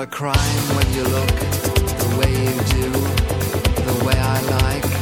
not a crime when you look the way you do, the way I like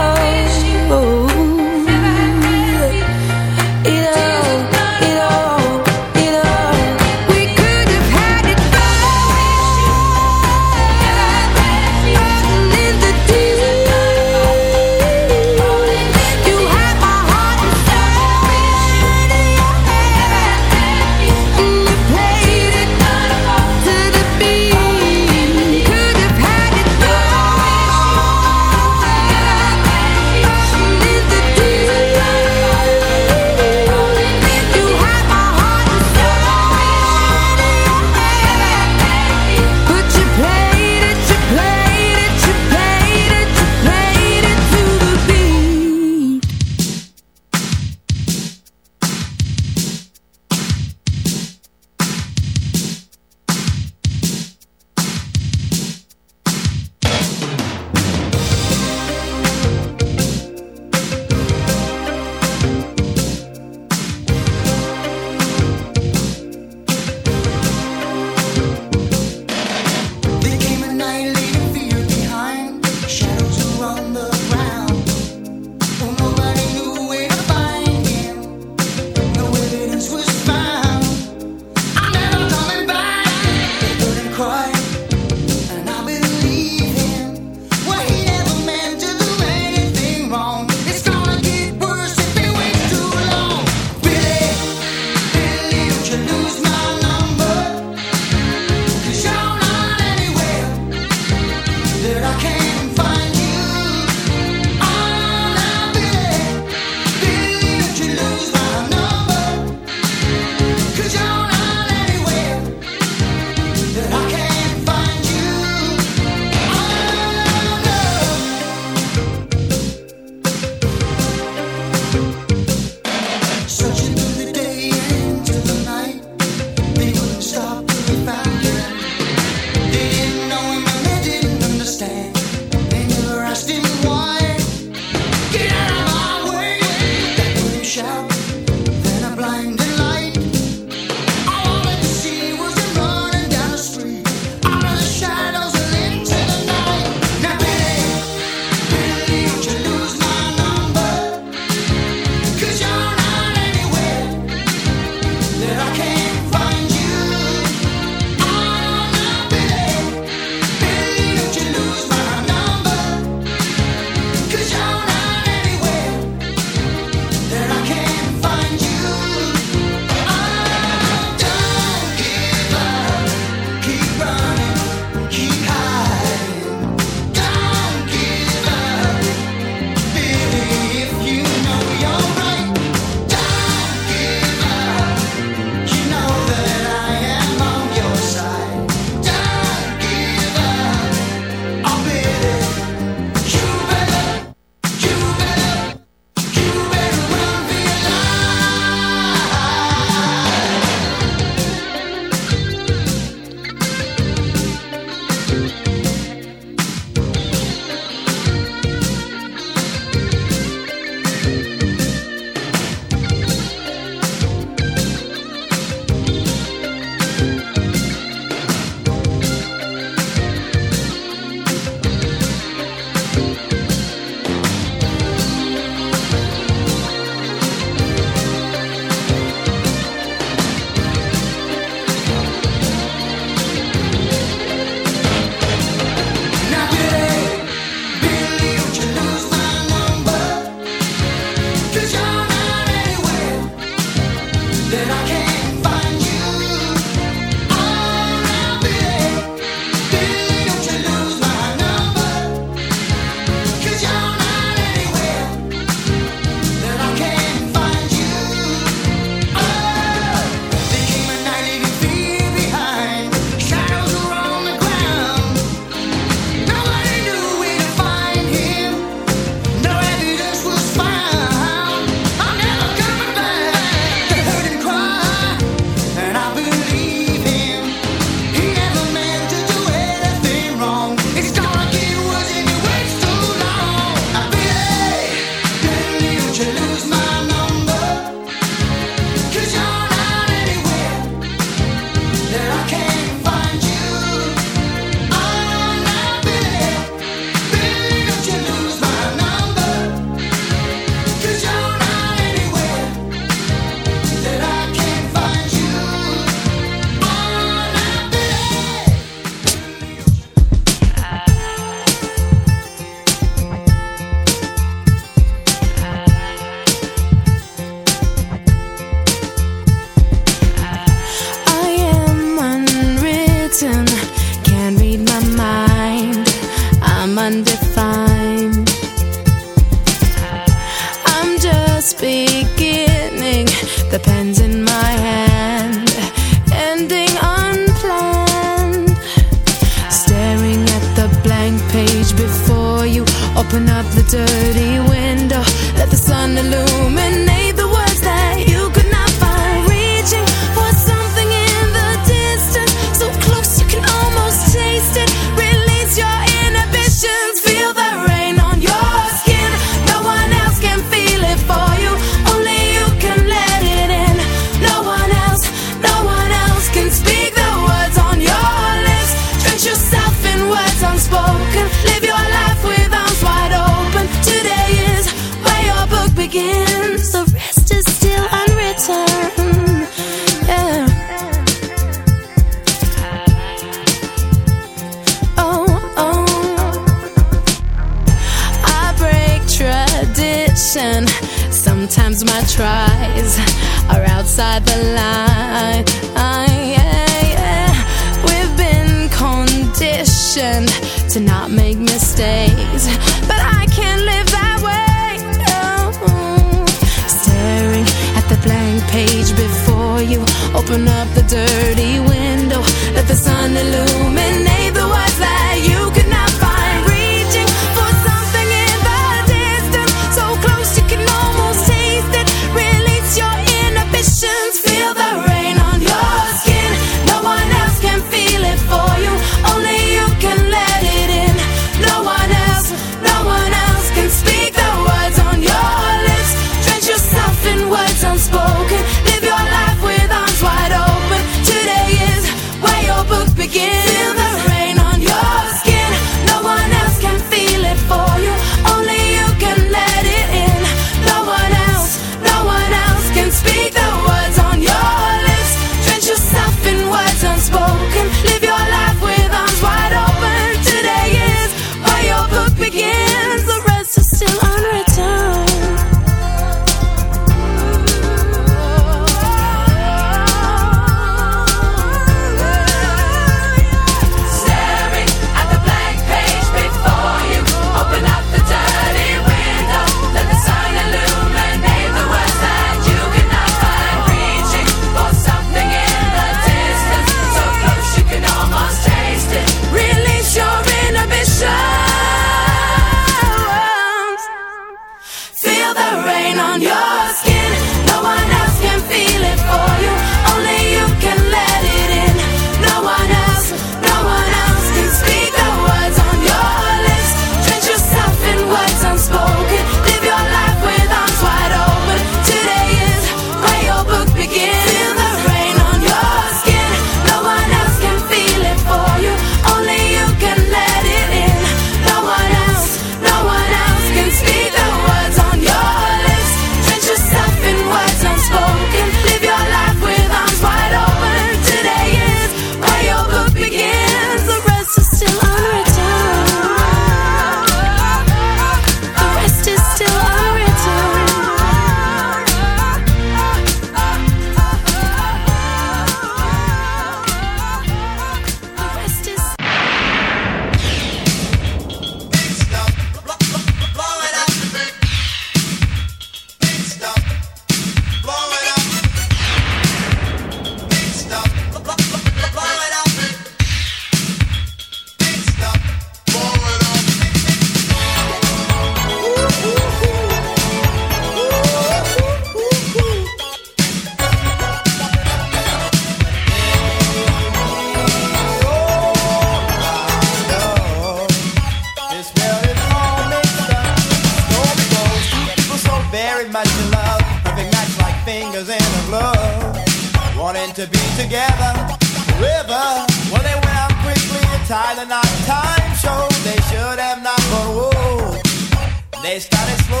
and our time show they should have not, but whoa, they started slow.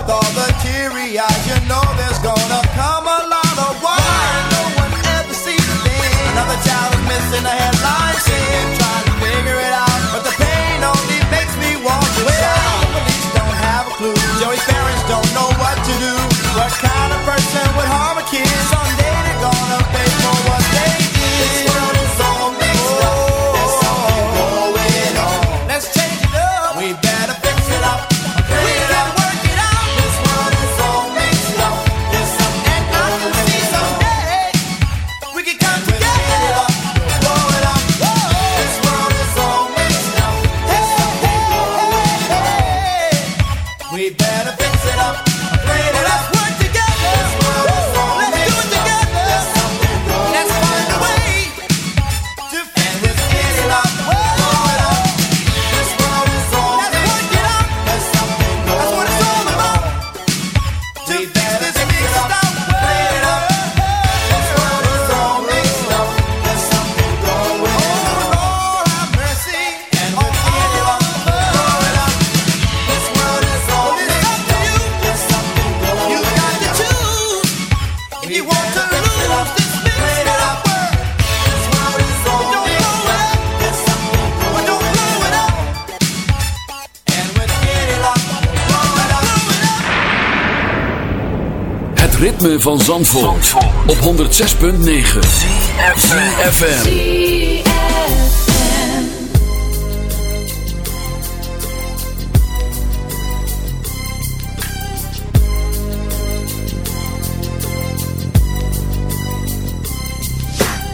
With all the teary eyes, van Zandvoort, op 106.9 FM.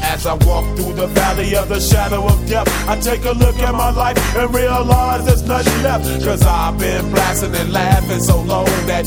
As I walk through the valley of the shadow of death, I take a look at my life and realize there's nothing left. Cause I've been blasting and laughing so long that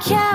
can't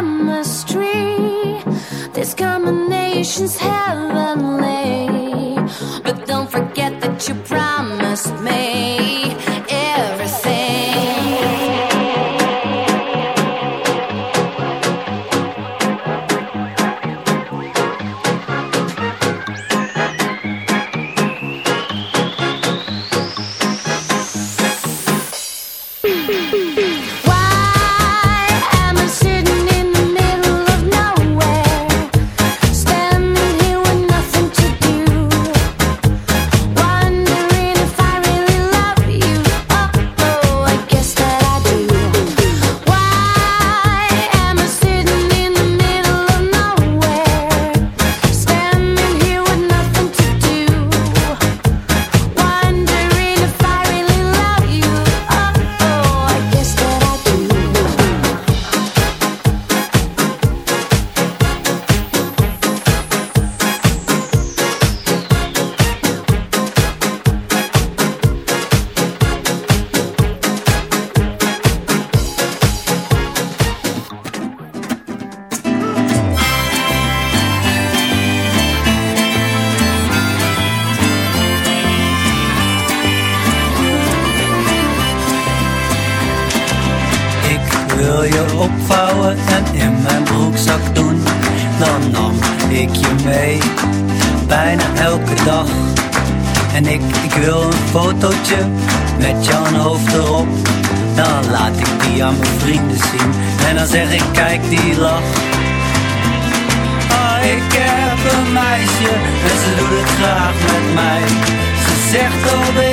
Ze zegt, oh baby,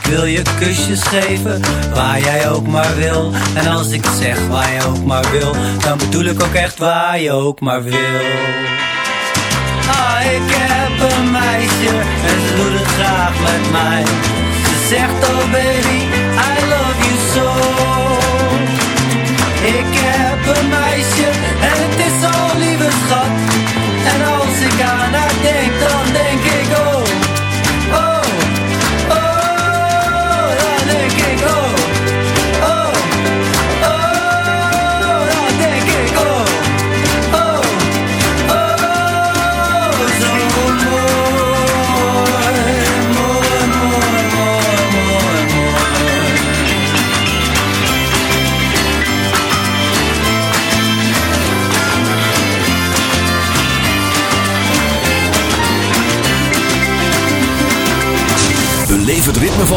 wil je kusjes geven waar jij ook maar wil. En als ik zeg waar je ook maar wil, dan bedoel ik ook echt waar je ook maar wil. Ah, ik heb een meisje en ze doet het graag met mij. Ze zegt oh baby, I love you so. Ik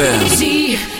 ZFM.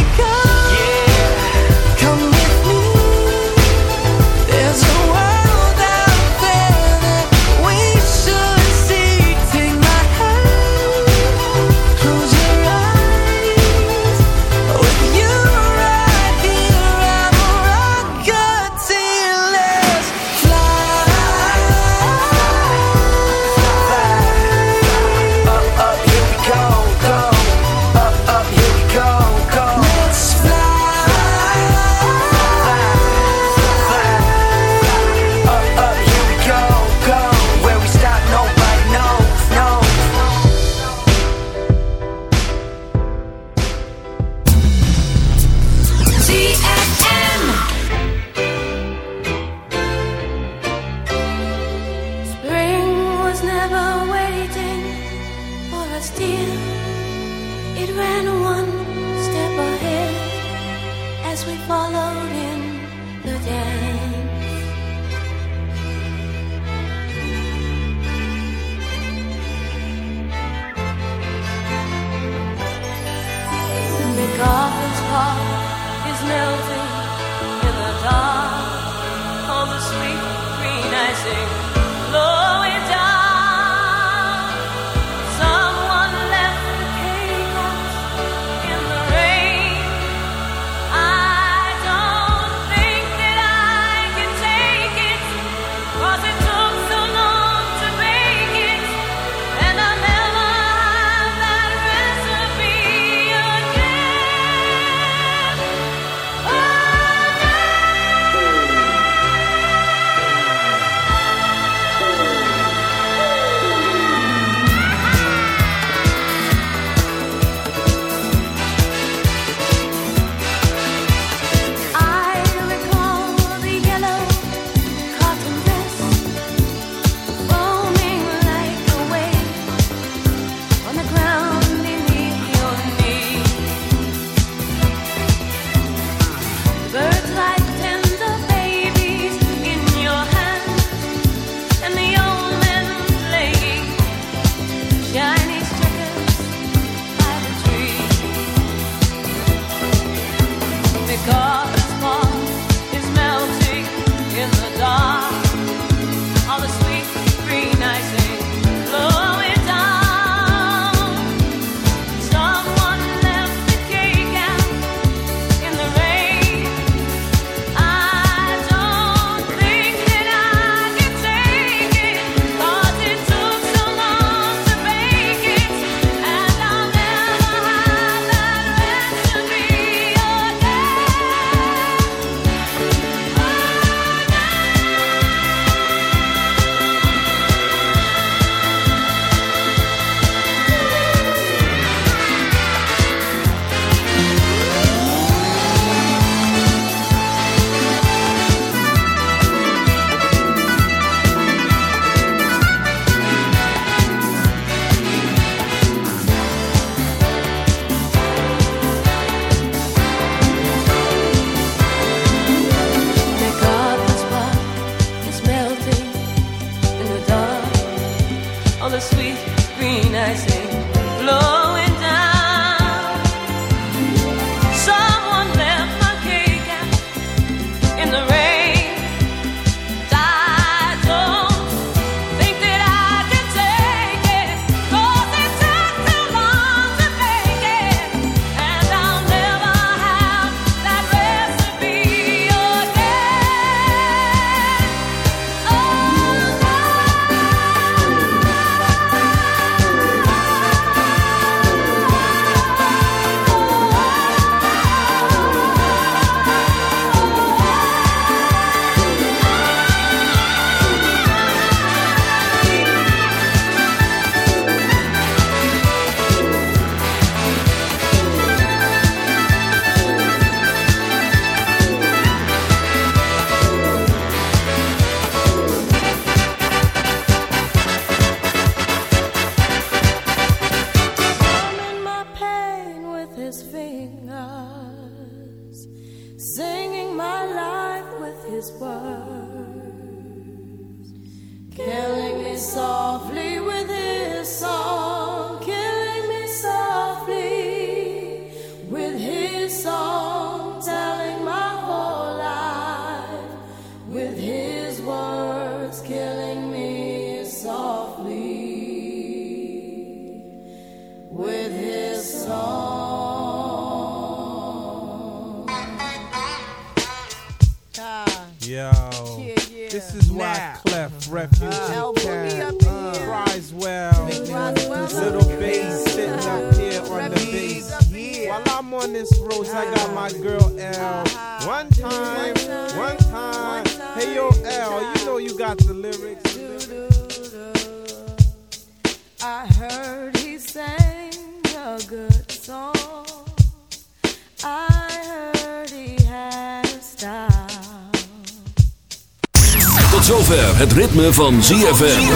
Van ZFM.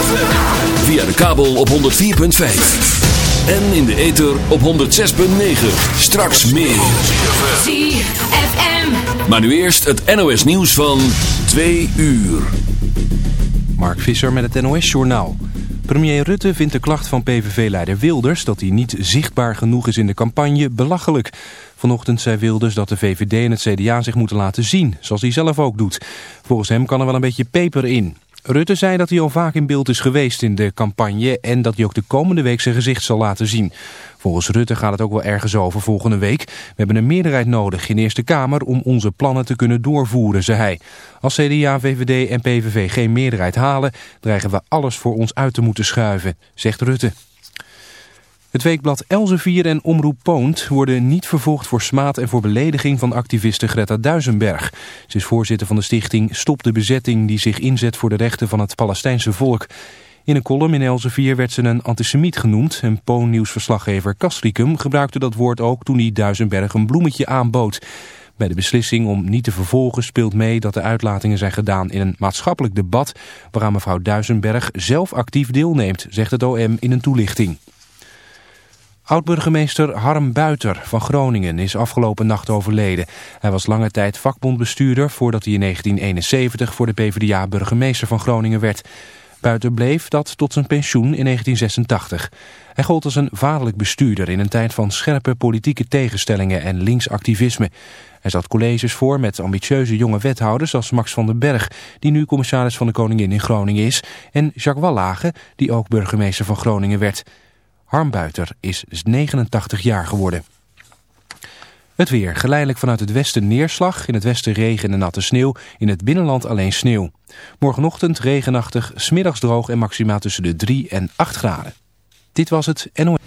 Via de kabel op 104.5. En in de ether op 106.9. Straks meer. ZFM. Maar nu eerst het NOS nieuws van 2 uur. Mark Visser met het NOS Journaal. Premier Rutte vindt de klacht van PVV-leider Wilders... dat hij niet zichtbaar genoeg is in de campagne belachelijk. Vanochtend zei Wilders dat de VVD en het CDA zich moeten laten zien... zoals hij zelf ook doet. Volgens hem kan er wel een beetje peper in. Rutte zei dat hij al vaak in beeld is geweest in de campagne... en dat hij ook de komende week zijn gezicht zal laten zien. Volgens Rutte gaat het ook wel ergens over volgende week. We hebben een meerderheid nodig in Eerste Kamer om onze plannen te kunnen doorvoeren, zei hij. Als CDA, VVD en PVV geen meerderheid halen, dreigen we alles voor ons uit te moeten schuiven, zegt Rutte. Het weekblad Elsevier en Omroep Poont worden niet vervolgd voor smaad en voor belediging van activiste Greta Duisenberg. Ze is voorzitter van de stichting Stop de Bezetting die zich inzet voor de rechten van het Palestijnse volk. In een column in Elsevier werd ze een antisemiet genoemd en Poon-nieuwsverslaggever Castricum gebruikte dat woord ook toen hij Duisenberg een bloemetje aanbood. Bij de beslissing om niet te vervolgen speelt mee dat de uitlatingen zijn gedaan in een maatschappelijk debat waaraan mevrouw Duisenberg zelf actief deelneemt, zegt het OM in een toelichting. Oud-burgemeester Harm Buiter van Groningen is afgelopen nacht overleden. Hij was lange tijd vakbondbestuurder voordat hij in 1971 voor de PvdA burgemeester van Groningen werd. Buiten bleef dat tot zijn pensioen in 1986. Hij gold als een vaderlijk bestuurder in een tijd van scherpe politieke tegenstellingen en linksactivisme. Hij zat colleges voor met ambitieuze jonge wethouders als Max van den Berg, die nu commissaris van de Koningin in Groningen is, en Jacques Wallage, die ook burgemeester van Groningen werd. Harm Buiter is 89 jaar geworden. Het weer. Geleidelijk vanuit het westen neerslag. In het westen regen en natte sneeuw. In het binnenland alleen sneeuw. Morgenochtend regenachtig, smiddags droog en maximaal tussen de 3 en 8 graden. Dit was het NOS.